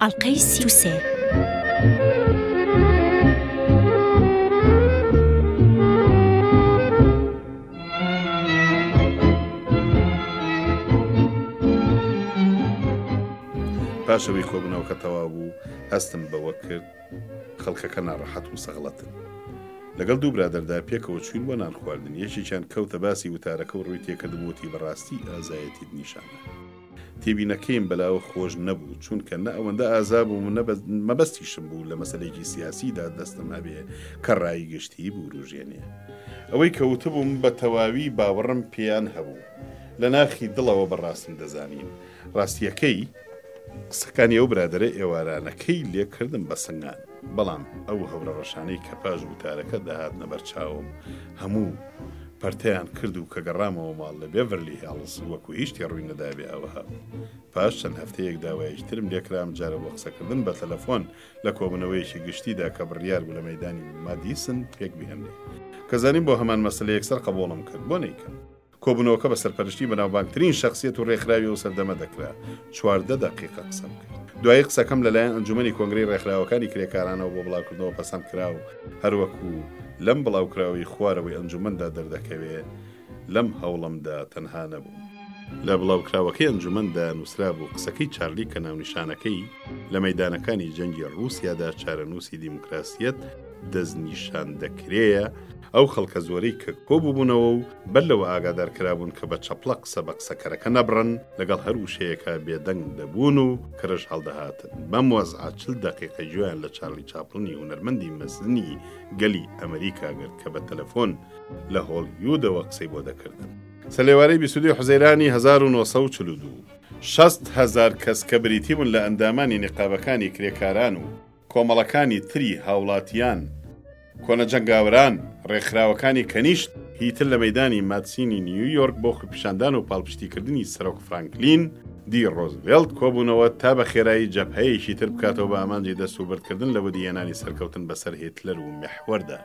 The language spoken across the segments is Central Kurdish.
ئەڵقەی سی و سێ. پاش ئەوەی کۆبوونەوەکە تەواو بوو، هەستم بەوە کرد خەڵکەکە ناڕەحەت و سەغڵەتن. لەگەڵ دوو برادەردا پێکەوە چووین بۆ نانخواردن، یەکێکیان کەوتە باسی وتارەکە و ڕووی تێکردم و وتی بەڕاستی ئازایەتیت نیشاندا. تێبینەکەیم بەلاوە خۆش نەبوو چونکە نە ئەوەندە ئازا بووم نە مەبەستیشم بوو لە مەسلێکی سیاسیدا دەستم هەبێ کە ڕایی گشتی بوروژێنێ ئەوەی کەوتبووم بە تەواوی باوەڕم پێیان هەبوو لە ناخی دڵەوە بەڕاستم دەزانین ڕاستیەکەی قسەکانی ئەو برادەرە ئێوارانەکەی لێکردم بە سنگان. بەڵام ئەو هەورە ڕەشانەی کە پاش وتارەکە دەهاتنە بەرچاوم هەموو پەرتیان کرد و کە گەڕامەوە ماڵ لە بێڤەرلی هێڵز وەکو هیچ تێ ڕووی نەدابێ ئەوها پاش چەند هەفتەیەک داوایش ترم لێکرام جارە بۆ قسەکردن بە تەلەفۆن لە کۆبنەوەیەکی گشتیدا کە بڕیار بوو لە مەدانی مادیسن پێک بهێنێ کە زانیم بۆ هەمان مەسلەیەک سەر قەبۆڵم کرد بۆ نیکەم کۆبوونەوەکە بە سەرپەرشتی بەناوبانگترین شەخسیەت و رێکخراوی ئەو سەردەمە دەکرا، چواردە دەقیقە قسەم کرد. دوایی قسەکەم لەلایەن ئەنجومەنی کۆنگرەی رێکخراوەکانی کرێکارانەوە بۆ بڵاوکردنەوە پەسەند کرا و هەروەکو لەم بڵاوکراوەی خوارەوەی ئەنجومەندا دەردەکەوێ لەم هەوڵەمدا تەنها نەبووم. لە بڵاوکراوەکەی ئەنجومەندا نووسرابوو، قسەکەی چارلی کە ناونیشانەکەی، لە مەیدانەکانی جەنگی رووسیادا چارەنووسی دیموکراسیەت دەستنیشان دەکرێ، ئەو خەڵکە زۆرەی کە کۆبووبوونەوە و، بەر لەوە ئاگادار کرابوون کە بە چەپڵە قسە بە قسەکەرەکە نەبڕن، لەگەڵ هەر وشەیەکا بێدەنگ دەبوون و قرش هەڵدەهاتن. بەم وەزعە چل دەقیقە گوێیان لە چارلی چاپڵنی هونەرمەندی مەزنی گەلی ئەمریکا گرت کە بە تەلەفۆن لە هۆڵیودەوە قسەی بۆ دەکردن. سەرلێوارەی بیست و دووی حوزەیرانی هەزار و نۆ سەد و چل و دوو، شەست هەزار کەس کە بریتی بوون لە ئەندامانی نیقابەکانی کرێکاران و، کۆمەڵەکانی تری هاوڵاتیان، کۆنە جەنگاوران، ڕێکخراوەکانی کەنیشت، هیتر لە مەیدانی مادسینی نیویۆرک بۆ خۆپیشاندان و پاڵپشتیکردنی سەرۆک فرانکلین دی ڕۆزڤێڵت کۆبوونەوە تا بە خێرایی جەبهەیەکی تر بکاتەوە بە ئامانجی دەستوبردکردن لە وەدیهێنانی سەرکەوتن بەسەر هیتلەر و میحوەردا.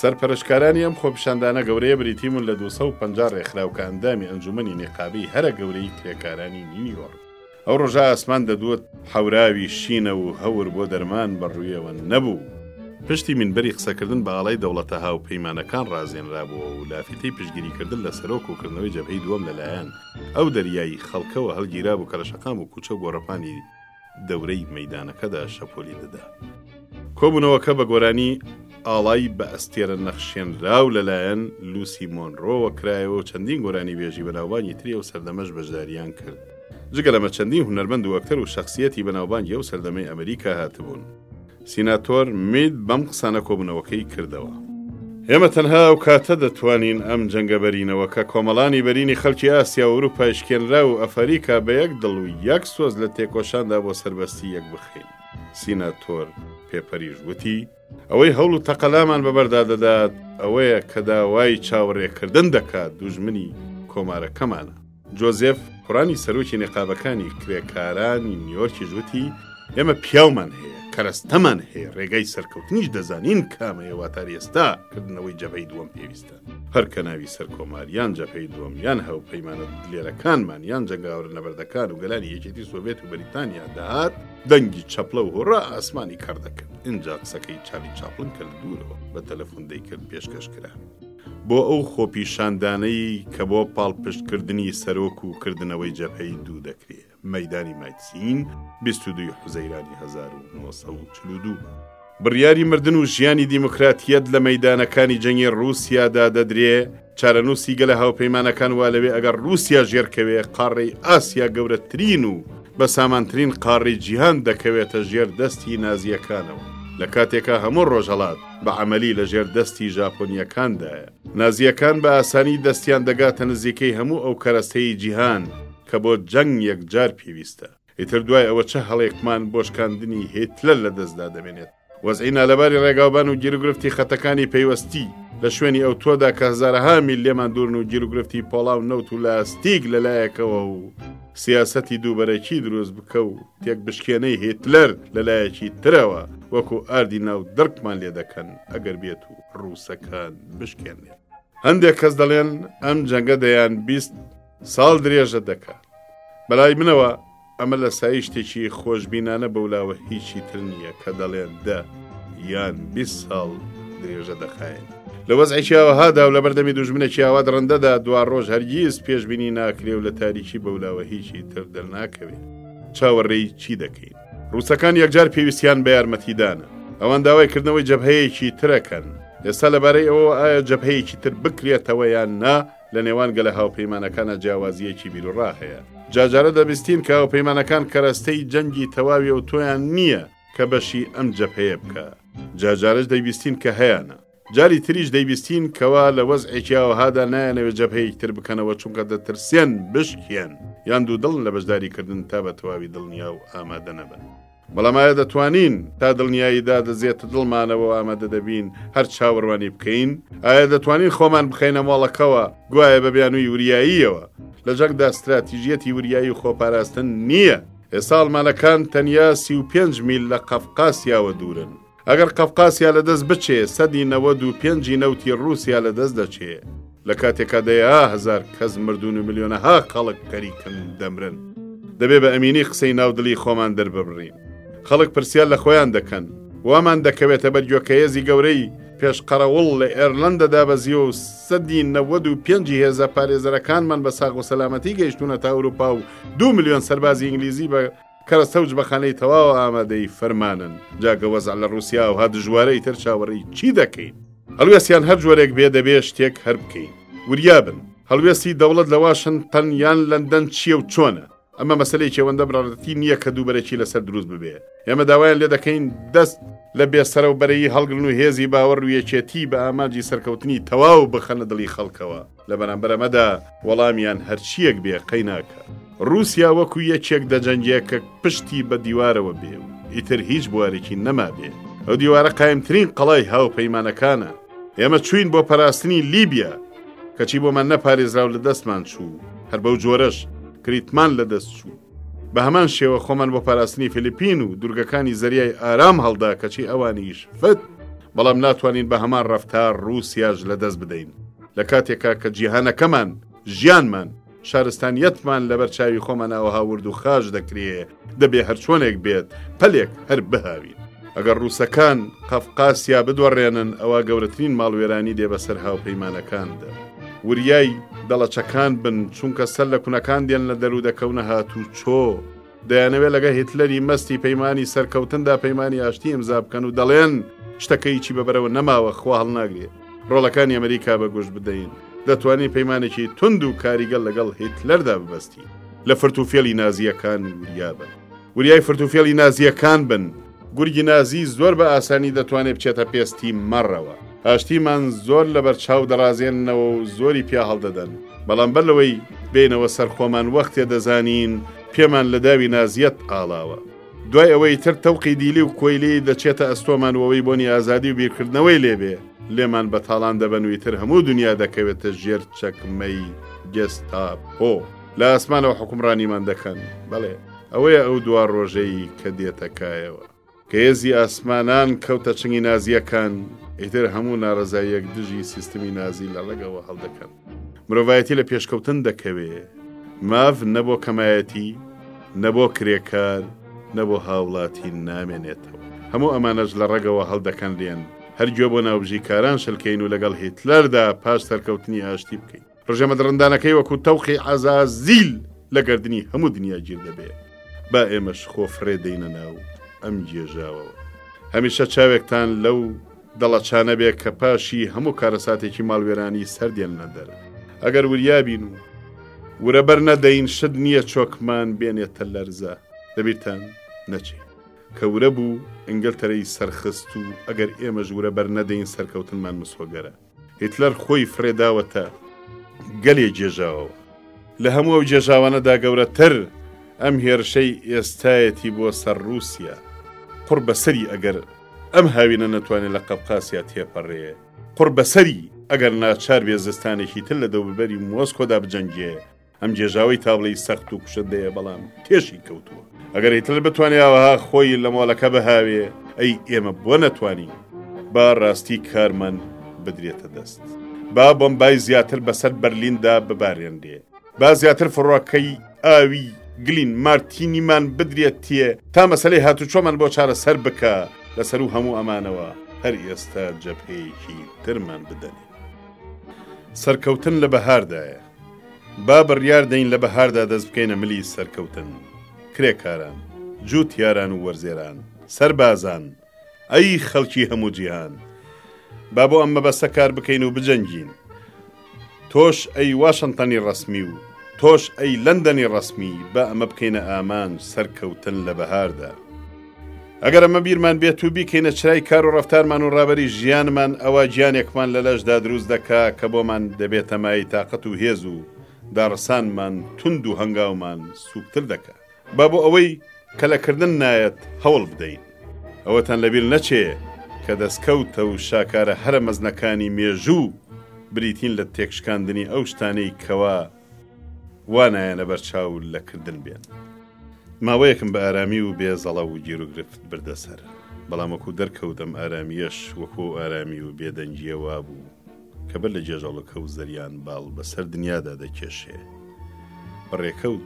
سەرپەرشکارانی ئەم خۆپیشاندانە گەورەیە بریتی بوون لە دوو سەد و پەنجا ڕێکخراو کە ئەندامی ئەنجومەنی نیقابیی هەرە گەورەی کرێکارانی نیویۆرک، ئەو ڕۆژە ئاسمان دەدووت حەوراوی شینە و هەور بۆ دەرمان بە ڕوویەوە نەبوو. پشتی مینبەری قسەکردن بە ئاڵای دەوڵەتە هاوپەیمانەکان ڕازێنرابووە و لافیتەی پشتگیریکردن لە سەرۆک و کردنەوەی جەبهەی دووەم لە لایەن ئەو دەریای خەڵکەوە هەڵگیرابوو کە لە شەقام و کوچە و گۆڕەپانی دەورەی مەیدانەکەدا شەپۆلی دەدا. کۆبوونەوەکە بە گۆرانی ئاڵای بە ئەستێرە نەخشێنراو لە لایەن لوسی مۆنرۆوە کرایەوە و چەندین گۆرانیبێژی بەناوبانگی تری ئەو سەردەمەش بەشدارییان کرد. جگە لەمە چەندین هونەرمەند و ئەکتەر و شەخسییەتی بەناوبانگی ئەو سەردەمەی ئەمریکا هاتبوون. سیناتۆر مید بەم قسانە کۆبوونەوەکەی کردەوە. ئێمە تەنها ئەو کاتە دەتوانین ئەم جەنگە بەرینەوە کە کۆمەڵانی بەرینی خەلکی ئاسیا و ئوروپای شکێنراو و ئەفەریکا بە یەک دڵ و یەک سۆز لە تێکۆشاندا بۆ سەربەستی یەک بخەین. سیناتۆر پێپەریش وتی، ئەوەی هەوڵ و تەقەلامان بەبەردا دەدات ئەوەیە کە داوای چاوەڕێکردن دەکات دوژمنی کۆمارەکەمانە. جۆزێف قڕانی سەرۆکی نەقابەکانی کرێکارانی نیۆرکی ژوتی ئێمە پیاومان هەیە کەرەستەمان هەیە ڕێگای سەرکەوتنیش دەزانین کامەیە واتار ئێستا کردنەوەی جەبەی دووەم پێویستە. هەر کە ناوی سەرکۆمار یان جەپەی دووەم یان هەوپەیمانە دلێرەکانمان یان جەنگاورە نەبەردەکان و گەلانی یەکێتی سۆڤێت و بەریتانیا دەهات دەنگی چەپلە و هۆڕا ئاسمانی کەڕ دەکرد ئینجا قسەکەی چالی چاپلن کە لە دوورەوە بە تەلەفۆن دەیکرد پێشکەش کرا. بۆ ئەو خۆپیشاندانەی کە بۆ پاڵپشتکردنی سەرۆک و کردنەوەی جەپەی دوو دەکرێت. مەیدانی مایتسین، بیست و دوو حوزەیرانی هەزار و نۆ سەد و چل و دوو. بڕیاری مردن و ژیانی دیموکراتییەت لە مەیدانەکانی جەنگی ڕووسیادا دەدرێ، چارەنووسی گەلە هاوپەیمانەکان وا لەوێ ئەگەر ڕووسیا ژێرکەوێ، قاڕەی ئاسیا گەورەترین و بەسامانترین قاڕەی جیهان دەکەوێتە ژێر دەستی نازییەکانەوە. لە کاتێکا هەموو ڕۆژهەڵات بە عەمەلی لە ژێر دەستی ژاپۆنییەکاندایە، نازییەکان بە ئاسانی دەستیان دەگاتە نزیکەی هەموو ئەو کەرەستەی جیهان کە بۆ جەنگ یەکجار پێویستە. ئیتر دوای ئەوە چ هەڵێکمان بۆ شکاندنی هیتلەر لە دەستدا دەمێنێت؟ وەزعی نالەباری ڕێگاوبان و گیروگرفتی خەتەکانی پەیوەستی، لە شوێنی ئەوتۆدا کە هەزارەها میل لێمان دوورن و گیروگرفتی پۆڵا و نەوت و لاستیک لە لایەکەوە و سیاسەتی دووبەرەکی دروست بکە و تێکبشکێنەی هیتلەر لە لایەکی ترەوە وەکو ئاردی ناو دڕکمان لێ دەکەن ئەگەر بێت و ڕووسەکان بشکێنێت. هەندێک کەس دەڵێن ئەم جەنگە دەیان بیست، ساڵ درێژە دەکات. بەلای منەوە ئەمە لەسایی شتێکی خۆشبینانە بەولاوە هیچی تر نییە کە دەڵێن دە یان بیست ساڵ درێژە دەخاین. لە وەزعێکی ئاوەهادا و لەبەردەمی دوژمنێکی ئاوا دڕندەدا دوا ڕۆژ هەرگیز پێشببینی ناکرێ و لە تاریکی بەولاوە هیچی تر دەرناکەوێ چاوەڕێی چی دەکەین ڕووسەکان یەکجار پێویستیان بە یارمەتیدانە ئەوان داوای کردنەوەی جەبهەیەکی ترەکەن ئێستا لەبارەی ئەوە ئایا جەبهەیەکی تر بکرێتەوە یان نا لە نێوان گەلە هاوپەیمانەکانا جیاوازییەکی بیروڕا هەیە. جارجارە دەبیستین کە هاوپەیمانەکان کەرەستەی جەنگی تەواوی ئەوتۆیان نییە کە بەشی ئەم جەبهەیە بکا. جارجارەش دەیبیستین کە هەیانە. جاری تریش دەیبیستین کەوا لە وەزعێکی ئاوەهادا نایانەوێ جەبهەیەکی تر بکەنەوە چونکە دەترسێن بشکێن یان دوودڵن لە بەشداریکردن تا بە تەواوی دڵنیا و ئامادە نەبن. بەڵام ئایا دەتوانین تا دڵنیایی دادەزێت دڵمانەوە و ئامادە دەبین هەر چاوەڕوانی بکەین؟ ئایا دەتوانین خۆمان بخەینە مۆڵەکەوە گوایە بە بیانووی وریاییەوە؟ لە جەنگدا ستراتیژیەتی وریایی و خۆپاراستن نییە. ئێستا ئەڵمانەکان تەنیا سی و پێنج میل لە قەفقاسیاوە دوورن. ئەگەر قەفقاسیا لە دەست بچێ، سەدی نەوەد و پێنجی نەوتی ڕووسیا لە دەست دەچێ. لە کاتێکا دەیەها هەزار کەس مردوون و ملیۆنەها خەڵک خەریکن دەمرن. دەبێ بە ئەمینی قسەی ناو دڵی خۆمان دەرببڕین. خەڵک پرسیار لە خۆیان دەکەن. وامان دەکەوێتە بەر گۆکەیێزی گەورەی پێش قەرەوڵ لە ئێرلەندە دابەزیوە و سەدی نەوەد و پێنجی هێزە پارێزەرەکانمان بە ساغ و سەلامەتی گەیشتوونەتە ئەوروپا و دوو ملیۆن سەربازی ئینگلیزی بە کەرەستە و جبەخانەی تەواو ئامادەی فەرمانن، جا کە وەزع لە ڕووسیا ئەوها دژوارە ئیتر چاوەڕێی چی دەکەین؟ هەڵوێستیان هەر جۆرێک بێ دەبێ شتێک هەر بکەین. وریا بن، هەڵوێستی دەوڵەت لە واشنتن یان لەندەن چییە و چۆنە؟ ئەمە مەسەلەیەکی ئەوەندە بڕارەتی نییە کە دوو بەرەکی لەسەر دروست ببێ. ئێمە داوایان لێ دەکەین دەست لە بێسەرەوبەرەیی هەڵگرن و هێزی باوەڕ و یەکێتیی بە ئامانجی سەرکەوتنی تەواو بخەنە دڵی خەڵکەوە. لە بەرامبەر ئەمەدا وەڵامیان هەرچییەک بێ قەی ناکا. ڕووسیا وەکوو یەکێک دەجەنگێ کە پشتی بە دیوارەوە بێ و ئیتر هیچ بوارێکی نەمابێ. ئەو دیوارە قایمترین قەڵای هاوپەیمانەکانە. ئێمە چووین بۆ پاراستنی لیبیا، کەچی بۆمان نەپارێزرا و لە دەستمان چوو، هەر بەو جۆرەش کریتمان لە دەست چوو. بە هەمان شێوە خۆمان بۆ پاراستنی فلیپین و دورگەکانی زەریای ئارام هەڵدا کەچی ئەوانیش فت بەڵام ناتوانین بە هەمان ڕفتار رووسیاش لە دەست بدەین لە کاتێکا کە جیهانەکەمان ژیانمان شارستانیەتمان لەبەر چاوی خۆمانەوە هاورد و خاش دەکرێ دەبێ هەرچۆنێک بێت پەلێک هەر بهاوین. ئەگەر ڕووسەکان قەفقاسیا بدۆڕێنن ئەوە گەورەترین ماڵوێرانی دێ بەسەر هاوپەیمانەکاندا. وریای دەڵەچەکان بن چونکە سەر لە کونەکان دێن لە دەرو دەکەونە هات و چۆ. دەیانەوێت لەگە هیتلەری مەستی پەیمانانی سەرکەوتندا پەیمانانی ئاشتی ئمزا بکەن و دەڵێن شتەکەیکی بەبەرەوە نەماوە خوا هەڵناگرێ. ڕۆڵەکانی ئەمریکا بەگوشت بدەین. دەتوانین پەیمانێکی تند و کاریگەل لەگەڵ هیتلەردا ببەستی. لە فرت و فێڵی نازییەکان وریابن. وریای فرتوفێڵی نازییەکان بن. گورگی نازی زۆر بە ئاسانی دەتوانێت بچێتە پێستی مەڕەوە. ئاشتیمان زۆر لەبەر چاو دەڕازێننەوە و زۆری پیا هەڵدەدەن. بەڵام بەر لەوەی بێینەوە سەر خۆمان وەختێ دەزانین پێمان لە داوی نازییەت ئاڵاوە. دوای ئەوەی تر تەوقی دیلی و کۆیلەی دەچێتە ئەستۆمان و ئەوەی بۆنی ئازادی و بیرکردنەوەی لێ بێ لێمان بە تاڵان دەبەن و ئیتر هەموو دونیا دەکەوێتە ژێر چەکمەی گێستاپۆ. لە ئاسمانەوە حوکمڕانیمان دەکەن. بەڵێ. ئەوەیە ئەو دوا ڕۆژەی کە دێتە کایەوە. کە هێزی ئاسمانان کەوتە چنگی نازییەکان، ئیتر هەموو ناڕەزاییەک دژی سیستمی نازی لە ڕەگەوە هەڵدەکەن. مرۆڤایەتی لە پێشکەوتن دەکەوێ. ماف نە بۆ کەمایەتی، نە بۆ کرێکار، نە بۆ هاوڵاتی نامێنێتەوە. هەموو ئەمانەش لە ڕەگەوە هەڵدەکەنرێن. هەر گوێ بۆ ناوبژیکاران شلکەین و لەگەڵ هیتلەردا پاش سەرکەوتنی ئاشتی بکەین. ڕژێمە دڕندانەکەی وەکو تەوقی عەزازیل لە گەردنی هەموو دنیا گیر دەبێ با ئێمەش خۆ فرێ دەینە ناو ئەم گێژاوەوە هەمیشە چاوێکتان لەو دەڵەچانە بێ کە پاشی هەموو کارەساتێکی ماڵوێرانی سەردێن نەدەر ئەگەر وریابین و ورە بەر نەدەین شت نییە چۆکمان بێنێتە لەرزە دەبیرتان نەچێ کە ورە بوو ئەنگلتەرەی سەرخست و ئەگەر ئێمەش ورە بەر نەدەین سەرکەوتنمان مسۆگەرە هیتلەر خۆی فڕێ داوەتە گەلێ گێژاوەوە. لە هەموو ئەو گێژاوانەدا گەورەتر ئەم هێرشەی ئێستایەتی بۆ سەر ڕووسیا. قوڕ بە سەری ئەگەر ئەم هاوینە نەتوانێ لە قەفقاسیا تێپەڕێ. قوڕ بە سەری ئەگەر ناچار بێ زستانێکی تر لە دەوروبەری مۆسکۆدا بجەنگێ. ئەم جێژاوی تابڵی سەخت و کوشندەیە بەڵام تێشی کەوتووە ئەگەر هیتلر بتوانیاوەها خۆی لە مۆلەکە بهاوێ ئەی ئێمە بۆ نەتوانی با ڕاستی کارمان بدرێتە دەست با بۆمبای زیاتر بەسەر بەرلیندا ببارێنرێ با زیاتر فڕۆکەی ئاوی گلین مارتینیمان بدرێت تێ تا مەسلەی هاتوچۆمان بۆ چارە سەر بکە لەسەر و هەموو ئەمانەوە هەر ئێستا جەپەیەکی ترمان بدەنێ سەرکەوتن لە بەهاردایە با بڕیار دەین لە بەهاردا دەست بکەینە ملی سەرکەوتن. کرێکاران، جووتیاران و وەرزێران، سەربازان، ئەی خەڵکی هەموو جیهان! با بۆ ئەم مەبەستە کار بکەین و بجەنگین. تۆش ئەی واشنتنی ڕەسمی و تۆش ئەی لەندەنی ڕەسمی با ئەمە بکەینە ئامانج، سەرکەوتن لە بەهاردا. ئەگەر ئەمە بیرمان بێت و بیکەینە چرای کار و ڕفتارمان و ڕابەری ژیانمان ئەوە گیانێکمان لە لەشدا دروست دەکا کە بۆمان دەبێتەمای تااقەت و هێز و داڕسانمان تونند و هەنگاومان سوکتر دەکە با بۆ ئەوەی کە لەکردن نایەت هەوڵ بدەین ئەوەتان لەبییر نەچێ کە دەستکەوتە و شاکارە هەرە مەزنەکانی مێژوو بریتین لە تێکشکاندنی ئەو شتانەی کەوا وا نایە لەبەر چاو لە کردن بێن. ماوەیەکم بە ئارامی و بێ زەڵە و گیروگرفت بردە سەر، بەڵام وەکوو دەرکەوت ئەم ئارامییەش وەکوو ئەو ئارامی و بێدەنگییە وابوو کە بەر لە جێژەڵەکە و زریان باڵ بە سەر دنیادا دەکێشێ. بە ڕێکەوت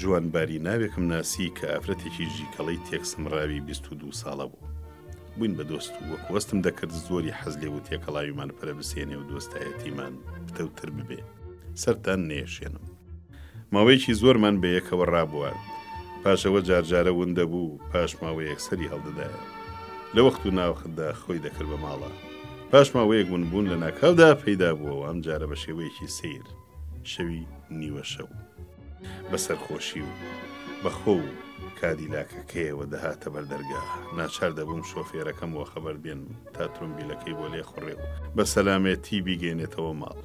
جوانباری ناوێکم ناسی کە ئافرەتێکی ژیکەڵەی تێکسمڕاوی بیست و دوو ساڵە بوو. بووین بە دۆست و وەک وەستم دەکرد زۆری حەز لێ و تێکەڵاویمان پەرە بسێنێ و دۆستایەتیمان پتەوتر ببێ سەران نێشێنم ماوەیەکی زۆرمان بە یەکەوە ڕابوارد پاشەوە جارجارە ون دەبوو پاشماوە یەکسەری هەڵدەدایە لە وەخت و ناوخدا خۆی دەکرد بە ماڵە پاشماوەیەک ونبوون لە ناکاودا پەیدا بووەوە ئەم جارە بە شێوەیەکی سیر شەوی نیوە شەو بە سەرخۆشی و بە خۆ و کادیلاکەکەیەوە دەهاتە بەر دەرگا ناچار دەبووم شۆفێرەکەم وە خەبەر دێن تا ترمبیلەکەی بۆ لێ خوڕێ و بە سەلامێتی بیگەێنێتەوە ماڵ.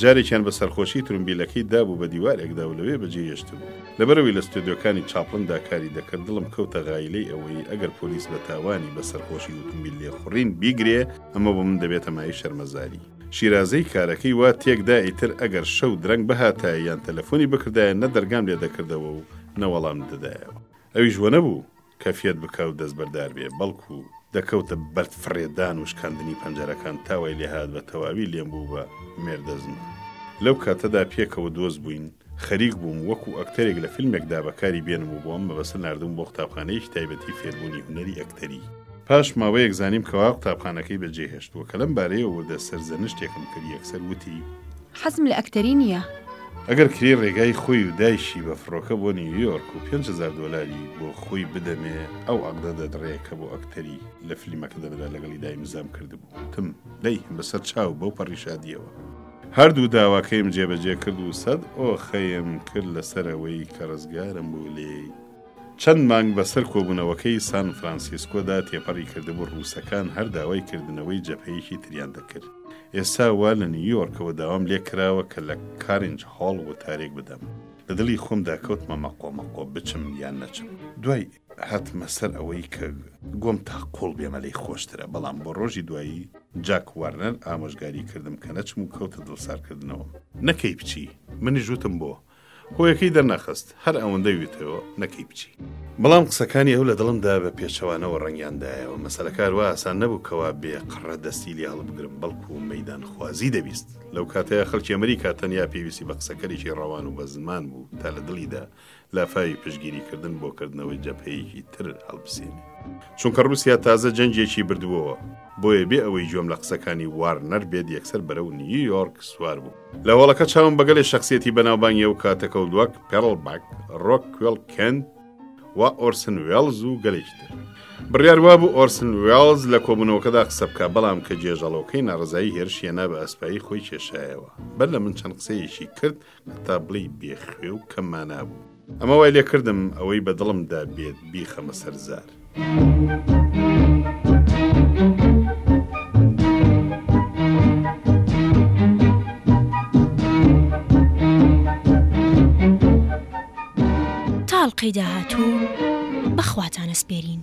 جارێکیان بە سەرخۆشی ترمبیلەکەی دابوو بە دیوارێکدا و لەوێ بەجێ هێشتبوو. لەبەرەوەی لە ستۆدیۆکانی چاپڵندا کاری دەکرد دڵم کەوتە غایلەی ئەوەی ئەگەر پۆلیس بە تاوانی بە سەرخۆشی ئوتومبیل لێخوڕین بیگرێ ئەمە بۆ من دەبێتە مایەی شەرمەزاری. شیرازەی کارەکەی وا تێک دا ئیتر ئەگەر شەو درەنگ بهاتایە یان تەلەفۆنی بکردایە نە دەرگام لێ دەکردەوە و نە وەڵامت دەدایەوە. ئەویش وە نەبوو کەفیەت بکا و دەستبەردار بێ بەڵکو دەکەوتە بەرد فڕێدان و شکاندنی پەنجەرەکان تا وای لێهات بە تەواوی لێم بووبە مێردەزمە. لەو کاتەدا پێکەوە دۆست بووین. خەریک بووم وەکو ئەکتەرێک لە فیلمێکدا بەکاری بێنم و بۆ ئەم مەبەستە ناردبووم بۆ قوتابخانەیەکی تایبەتی فێربوونی هونەری ئەکتەری. پاش ماوەیەک زانیم کەوا قوتابخانەکەی بەجێهێشتووە. کە لەم بارەیەوە وردە سەرزەنشتێکم کرد، یەکسەر وتی. حەزم لە ئەکتەری نییە. ئەگەر کرێی ڕێگای خۆی و دایکی بە فڕۆکە بۆ نیویۆرک و پێنج هەزار دۆلاری بۆ خۆی بدەمێ، ئەو عەقدە دەدڕێ کە بۆ ئەکتەری لە فیلمەکەدەبدا لەگەڵیدا ئیمزام کردبوو. وتم. دەی، بەسەر چاو، بەو پەڕی شادییەوە. هەردوو داواکەیم جێبەجێ کرد و سەد ئۆخەیم کرد لەسەر ئەوەی کە ڕزگارم بوو لێی. چەند مانگ بەسەر کۆبوونەوەکەی سان فرانسیسکۆدا تێپەڕی کردبوو، ڕووسەکان هەر داوای کردنەوەی جەبهەیەکی تریان دەکرد. ئێستا وا لە نیویۆرکەوە داوام لێ کراوە کە لە کارینج هۆڵ وتارێک بدەم. لە دڵی خۆمدا کەوتمە مەقۆمەقۆ بچم یان نەچم. دوای. هاتمە سەر ئەوەی کە گۆم تا قوڵ بێمە لەی خۆشترە بەڵام بۆ ڕۆژی دوایی جاک وارنەر ئامۆژگاری کردم کە نەچم و کەوتە دڵسارکردنەوەم نەکەی بچی منی ژوتم بۆ هۆیەکەی دەرنەخست هەر ئەوەندە ویتەوە نەکەی بچی بەڵام قسەکانی ئەو لە دڵمدا بە پێچەوانەوە ڕەنگیاندایەوە مەسەلەکار وا ئاسان نەبوو کەوا بێ قڕە دەستی لێ هەڵبگرم بەڵکو و مەدان خوازی دەبیست لەو کاتەیە خەلکی ئەمریکا تەنیا پێویستی بە قسەکەرێکی ڕەوان و بە زمان بوو تا لە دڵیدا لافاوی پشتگیریکردن بۆ کردنەوەی جەبهەیەکی تر هەڵبسێنێ. چونکە ڕووسیا تازە جەنگێکی بردبووەوە، بۆیە بێ ئەوەی گوێم لە قسەکانی وارنەر بێت یەکسەر بەرەو نیویۆرک سوار بووم. لە هۆڵەکە چاوم بە گەلێ شەخسیەتی بەناوبانگی ئەو کاتە کەوت وەک، پێرڵباک، ڕۆکوێڵ کێنت و ئۆرسن وێڵز و گەلێکی تر. بڕیار وابوو ئۆرسن وێڵز لە کۆبوونەوەکەدا قسە بکا، بەڵام کە جێژەڵۆکەی ناڕەزایی هێرشی هێنا بە ئەسپایی خۆی کێشایەوە. بەر لە من چەند قسەیەکی کرد. هەتا بڵێی بێ خوێ و کەم مانا بوو. ئەمە وای لێ کردم ئەوەی بە دڵمدا بێت بیخەمە سەر زار. تاڵقەی داهاتوو بەخواتان ئەسپێرین.